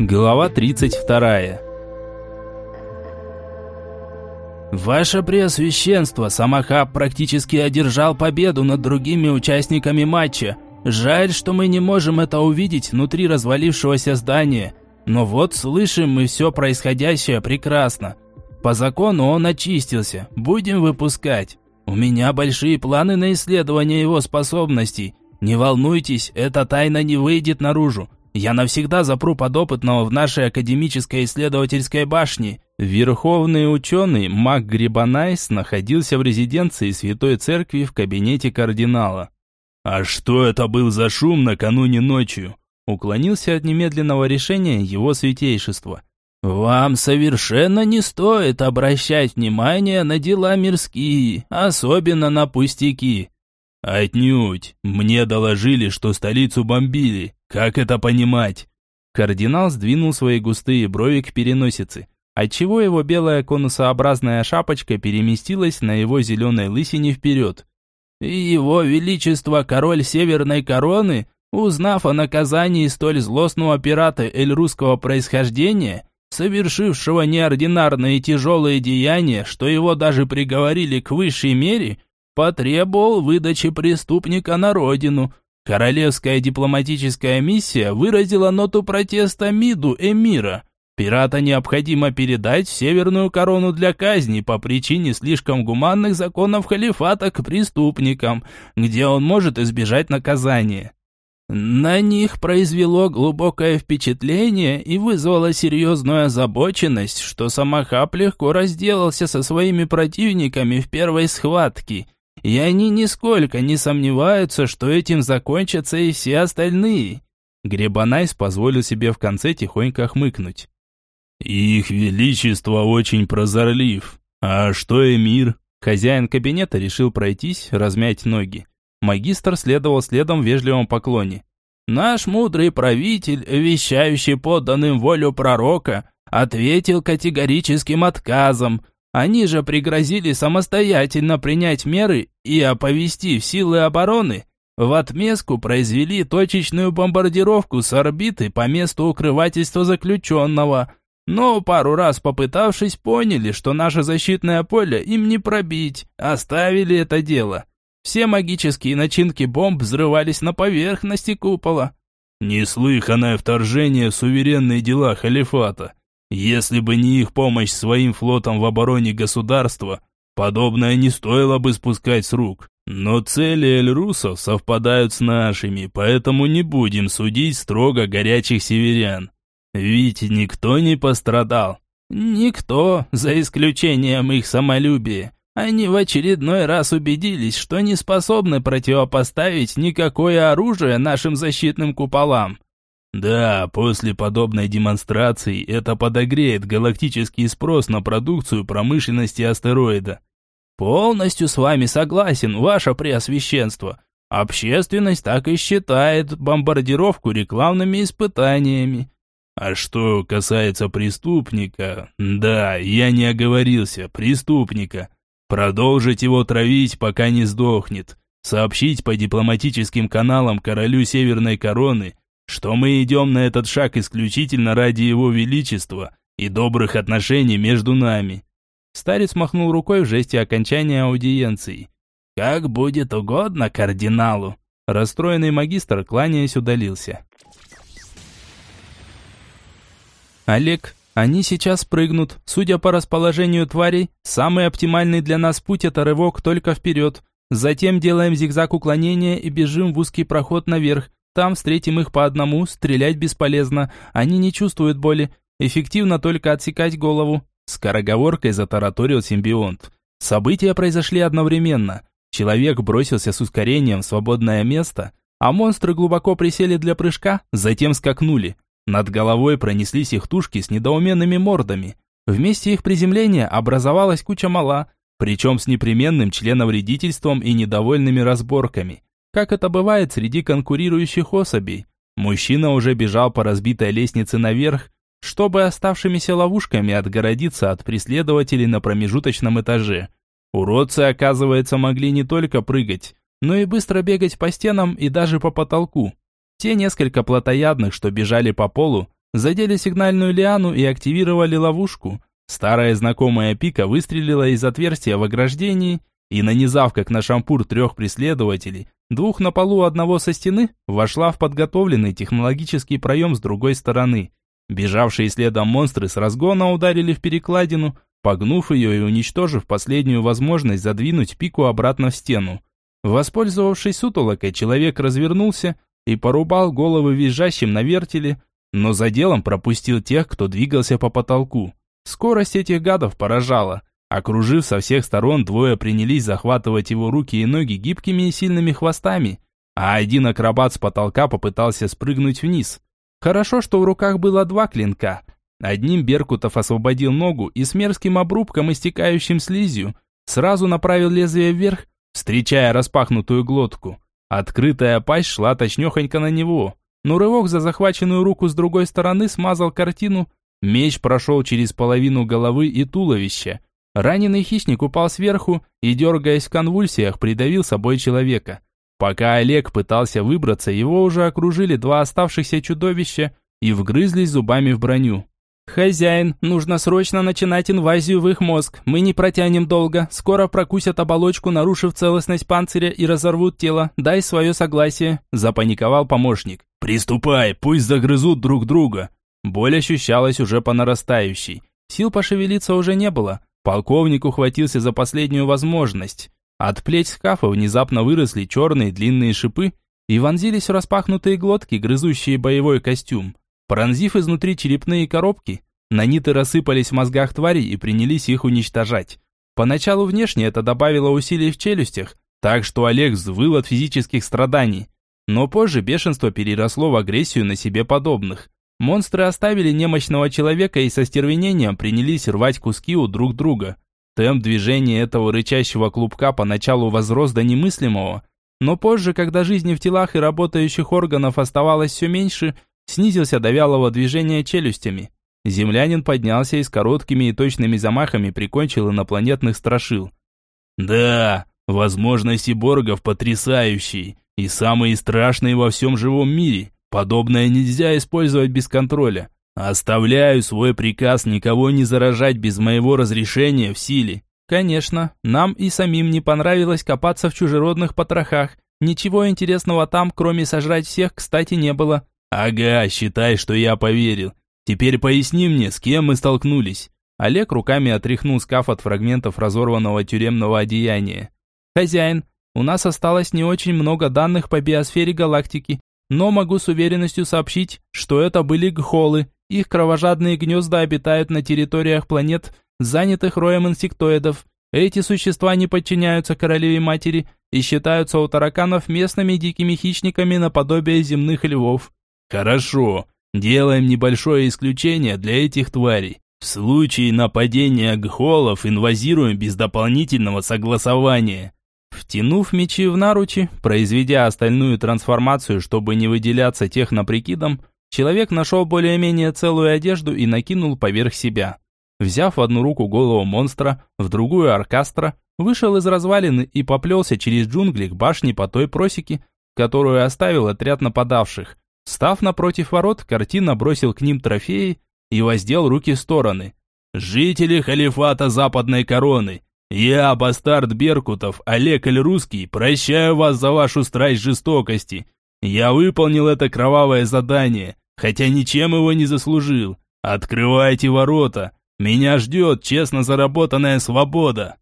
Глава 32. Ваше Преосвященство, Самахаб практически одержал победу над другими участниками матча. Жаль, что мы не можем это увидеть внутри развалившегося здания. Но вот слышим мы все происходящее прекрасно. По закону он очистился. Будем выпускать. У меня большие планы на исследование его способностей. Не волнуйтесь, эта тайна не выйдет наружу. Я навсегда запру подопытного в нашей академической исследовательской башне. Верховный ученый Мак Грибанайс находился в резиденции Святой Церкви в кабинете кардинала. «А что это был за шум накануне ночью?» Уклонился от немедленного решения его святейшества. «Вам совершенно не стоит обращать внимание на дела мирские, особенно на пустяки». «Отнюдь. Мне доложили, что столицу бомбили. Как это понимать?» Кардинал сдвинул свои густые брови к переносице, отчего его белая конусообразная шапочка переместилась на его зеленой лысине вперед. И его величество король Северной Короны, узнав о наказании столь злостного пирата эльрусского происхождения, совершившего неординарные тяжелые деяния, что его даже приговорили к высшей мере, потребовал выдачи преступника на родину. Королевская дипломатическая миссия выразила ноту протеста МИДу эмира. Пирата необходимо передать в Северную Корону для казни по причине слишком гуманных законов халифата к преступникам, где он может избежать наказания. На них произвело глубокое впечатление и вызвало серьезную озабоченность, что Самахаб легко разделался со своими противниками в первой схватке, и они нисколько не сомневаются, что этим закончатся и все остальные. Гребанайс позволил себе в конце тихонько хмыкнуть. «Их величество очень прозорлив. А что эмир?» Хозяин кабинета решил пройтись, размять ноги. Магистр следовал следом в вежливом поклоне. «Наш мудрый правитель, вещающий подданным волю пророка, ответил категорическим отказом. Они же пригрозили самостоятельно принять меры и, оповестив силы обороны, в отместку произвели точечную бомбардировку с орбиты по месту укрывательства заключенного, но пару раз попытавшись, поняли, что наше защитное поле им не пробить, оставили это дело. Все магические начинки бомб взрывались на поверхности купола. Неслыханное вторжение в суверенные дела халифата. Если бы не их помощь своим флотом в обороне государства, подобное не стоило бы спускать с рук. Но цели эльрусов совпадают с нашими, поэтому не будем судить строго горячих северян. Ведь никто не пострадал. Никто, за исключением их самолюбия. Они в очередной раз убедились, что не способны противопоставить никакое оружие нашим защитным куполам. Да, после подобной демонстрации это подогреет галактический спрос на продукцию промышленности астероида. Полностью с вами согласен, ваше преосвященство. Общественность так и считает бомбардировку рекламными испытаниями. А что касается преступника, да, я не оговорился, преступника. Продолжить его травить, пока не сдохнет. Сообщить по дипломатическим каналам королю Северной Короны, что мы идем на этот шаг исключительно ради его величества и добрых отношений между нами. Старец махнул рукой в жесте окончания аудиенции. «Как будет угодно кардиналу!» Расстроенный магистр, кланяясь, удалился. «Олег, они сейчас прыгнут. Судя по расположению тварей, самый оптимальный для нас путь это рывок только вперед. Затем делаем зигзаг уклонения и бежим в узкий проход наверх. Там встретим их по одному, стрелять бесполезно. Они не чувствуют боли. Эффективно только отсекать голову. Скороговоркой затараторил симбионт. События произошли одновременно. Человек бросился с ускорением в свободное место, а монстры глубоко присели для прыжка, затем скакнули. Над головой пронеслись их тушки с недоуменными мордами. Вместе их приземления образовалась куча мала, причем с непременным членовредительством и недовольными разборками. Как это бывает среди конкурирующих особей. Мужчина уже бежал по разбитой лестнице наверх, чтобы оставшимися ловушками отгородиться от преследователей на промежуточном этаже. Уродцы, оказывается, могли не только прыгать, но и быстро бегать по стенам и даже по потолку. Те несколько плотоядных, что бежали по полу, задели сигнальную лиану и активировали ловушку. Старая знакомая пика выстрелила из отверстия в ограждении и, нанизав как на шампур трех преследователей, двух на полу одного со стены, вошла в подготовленный технологический проем с другой стороны. Бежавшие следом монстры с разгона ударили в перекладину, погнув ее и уничтожив последнюю возможность задвинуть пику обратно в стену. Воспользовавшись сутолокой, человек развернулся и порубал головы визжащим на вертеле, но за делом пропустил тех, кто двигался по потолку. Скорость этих гадов поражала. Окружив со всех сторон, двое принялись захватывать его руки и ноги гибкими и сильными хвостами, а один акробат с потолка попытался спрыгнуть вниз. Хорошо, что в руках было два клинка. Одним Беркутов освободил ногу и с мерзким обрубком, истекающим слизью, сразу направил лезвие вверх, встречая распахнутую глотку. Открытая пасть шла точнёхонько на него, но рывок за захваченную руку с другой стороны смазал картину, меч прошел через половину головы и туловища, Раненый хищник упал сверху и, дергаясь в конвульсиях, придавил собой человека. Пока Олег пытался выбраться, его уже окружили два оставшихся чудовища и вгрызлись зубами в броню. «Хозяин, нужно срочно начинать инвазию в их мозг. Мы не протянем долго. Скоро прокусят оболочку, нарушив целостность панциря и разорвут тело. Дай свое согласие», – запаниковал помощник. «Приступай, пусть загрызут друг друга». Боль ощущалась уже по нарастающей. Сил пошевелиться уже не было. Полковник ухватился за последнюю возможность. От плеч скафа внезапно выросли черные длинные шипы и вонзились в распахнутые глотки, грызущие боевой костюм. Пронзив изнутри черепные коробки, наниты рассыпались в мозгах тварей и принялись их уничтожать. Поначалу внешне это добавило усилий в челюстях, так что Олег взвыл от физических страданий. Но позже бешенство переросло в агрессию на себе подобных. Монстры оставили немощного человека и со стервенением принялись рвать куски у друг друга. Темп движения этого рычащего клубка поначалу возрос до немыслимого, но позже, когда жизни в телах и работающих органов оставалось все меньше, снизился до вялого движения челюстями. Землянин поднялся и с короткими и точными замахами прикончил инопланетных страшил. «Да, возможности боргов потрясающие и самые страшные во всем живом мире. Подобное нельзя использовать без контроля. Оставляю свой приказ никого не заражать без моего разрешения в силе. Конечно, нам и самим не понравилось копаться в чужеродных потрохах. Ничего интересного там, кроме сожрать всех, кстати, не было. Ага, считай, что я поверил. Теперь поясни мне, с кем мы столкнулись. Олег руками отряхнул скаф от фрагментов разорванного тюремного одеяния. Хозяин, у нас осталось не очень много данных по биосфере галактики но могу с уверенностью сообщить, что это были гхолы. Их кровожадные гнезда обитают на территориях планет, занятых роем инсектоидов. Эти существа не подчиняются королеве-матери и считаются у тараканов местными дикими хищниками наподобие земных львов. Хорошо, делаем небольшое исключение для этих тварей. В случае нападения гхолов инвазируем без дополнительного согласования. Втянув мечи в наручи, произведя остальную трансформацию, чтобы не выделяться техноприкидом, человек нашел более-менее целую одежду и накинул поверх себя. Взяв в одну руку голову монстра, в другую оркастра, вышел из развалины и поплелся через джунгли к башне по той просеке, которую оставил отряд нападавших. Став напротив ворот, картина бросил к ним трофеи и воздел руки в стороны. «Жители халифата Западной Короны, я, бастард Беркутов, Олег Эльрусский, прощаю вас за вашу страсть жестокости. Я выполнил это кровавое задание, хотя ничем его не заслужил. Открывайте ворота. Меня ждет честно заработанная свобода.